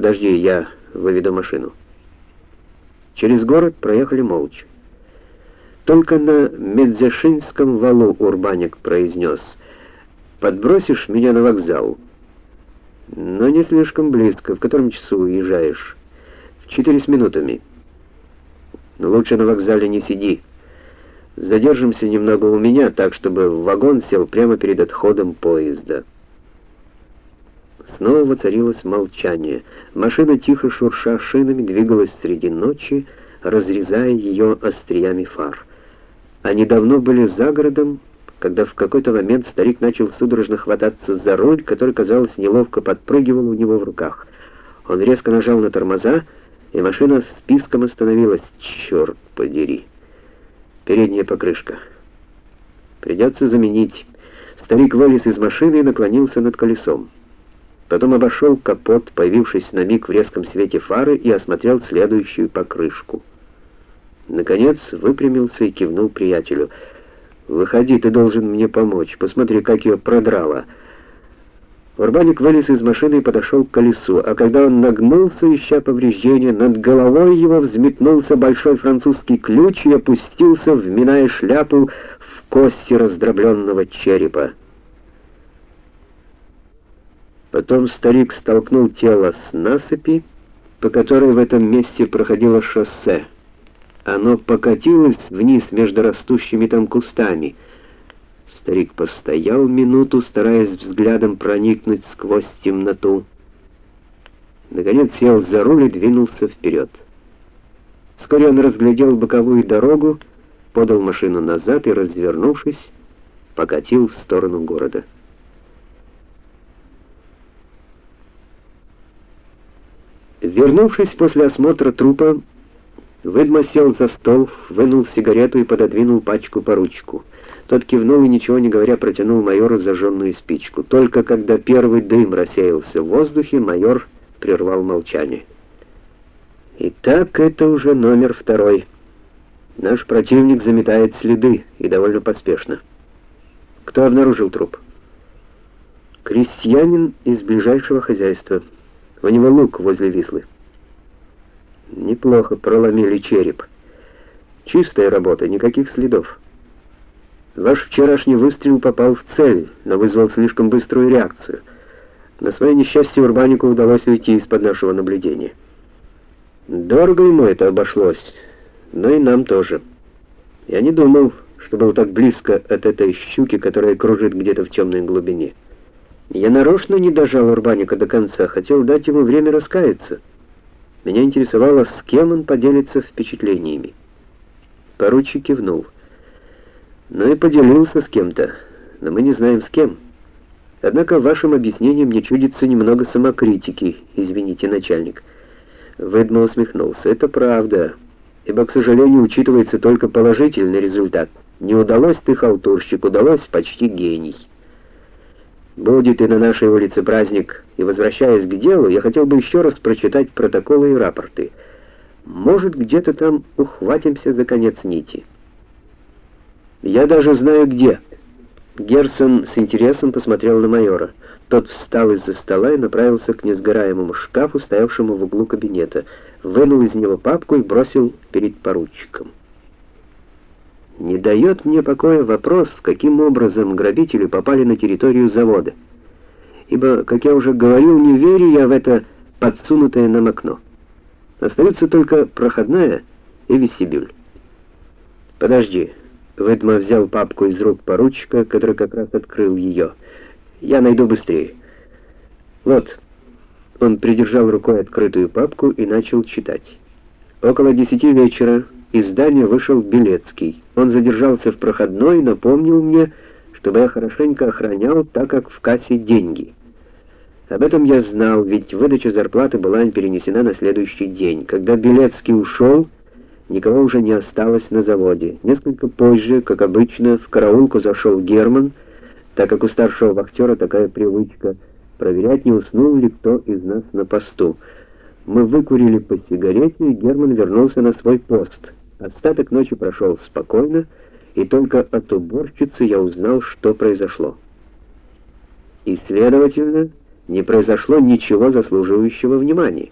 Подожди, я выведу машину. Через город проехали молча. Только на Медзяшинском валу Урбаник произнес: "Подбросишь меня на вокзал?" Но не слишком близко. В котором часу уезжаешь? В четыре с минутами. Но лучше на вокзале не сиди. Задержимся немного у меня, так чтобы в вагон сел прямо перед отходом поезда. Снова воцарилось молчание. Машина тихо шурша шинами двигалась среди ночи, разрезая ее остриями фар. Они давно были за городом, когда в какой-то момент старик начал судорожно хвататься за руль, который, казалось, неловко подпрыгивал у него в руках. Он резко нажал на тормоза, и машина с писком остановилась. Черт подери. Передняя покрышка. Придется заменить. Старик вылез из машины и наклонился над колесом. Потом обошел капот, появившись на миг в резком свете фары, и осмотрел следующую покрышку. Наконец выпрямился и кивнул приятелю. «Выходи, ты должен мне помочь. Посмотри, как ее продрало». Урбаник вылез из машины и подошел к колесу, а когда он нагнулся, ища повреждения, над головой его взметнулся большой французский ключ и опустился, вминая шляпу в кости раздробленного черепа. Потом старик столкнул тело с насыпи, по которой в этом месте проходило шоссе. Оно покатилось вниз между растущими там кустами. Старик постоял минуту, стараясь взглядом проникнуть сквозь темноту. Наконец сел за руль и двинулся вперед. Вскоре он разглядел боковую дорогу, подал машину назад и, развернувшись, покатил в сторону города. Вернувшись после осмотра трупа, Выдма сел за стол, вынул сигарету и пододвинул пачку по ручку. Тот кивнул и, ничего не говоря, протянул майору зажженную спичку. Только когда первый дым рассеялся в воздухе, майор прервал молчание. Итак, это уже номер второй. Наш противник заметает следы, и довольно поспешно. Кто обнаружил труп? Крестьянин из ближайшего хозяйства. У него лук возле Вислы. Неплохо проломили череп. Чистая работа, никаких следов. Ваш вчерашний выстрел попал в цель, но вызвал слишком быструю реакцию. На свое несчастье Урбанику удалось уйти из-под нашего наблюдения. Дорого ему это обошлось, но и нам тоже. Я не думал, что был так близко от этой щуки, которая кружит где-то в темной глубине. Я нарочно не дожал Урбаника до конца, хотел дать ему время раскаяться. Меня интересовало, с кем он поделится впечатлениями. Поручик кивнул. Ну и поделился с кем-то, но мы не знаем с кем. Однако в вашем объяснении мне чудится немного самокритики, извините, начальник. Ведмо усмехнулся. Это правда, ибо, к сожалению, учитывается только положительный результат. Не удалось ты халтурщик, удалось почти гений. Будет и на нашей улице праздник, и возвращаясь к делу, я хотел бы еще раз прочитать протоколы и рапорты. Может, где-то там ухватимся за конец нити. Я даже знаю где. Герсон с интересом посмотрел на майора. Тот встал из-за стола и направился к несгораемому шкафу, стоявшему в углу кабинета, вынул из него папку и бросил перед поручиком. Не дает мне покоя вопрос, каким образом грабители попали на территорию завода. Ибо, как я уже говорил, не верю я в это подсунутое нам окно. Остается только проходная и вестибюль. Подожди. Ведма взял папку из рук поручика, который как раз открыл ее. Я найду быстрее. Вот. Он придержал рукой открытую папку и начал читать. Около десяти вечера из здания вышел Белецкий. Он задержался в проходной и напомнил мне, чтобы я хорошенько охранял, так как в кассе деньги. Об этом я знал, ведь выдача зарплаты была перенесена на следующий день. Когда Белецкий ушел, никого уже не осталось на заводе. Несколько позже, как обычно, в караулку зашел Герман, так как у старшего вахтера такая привычка проверять, не уснул ли кто из нас на посту. Мы выкурили по сигарете, и Герман вернулся на свой пост. Остаток ночи прошел спокойно, и только от уборщицы я узнал, что произошло. И, следовательно, не произошло ничего заслуживающего внимания.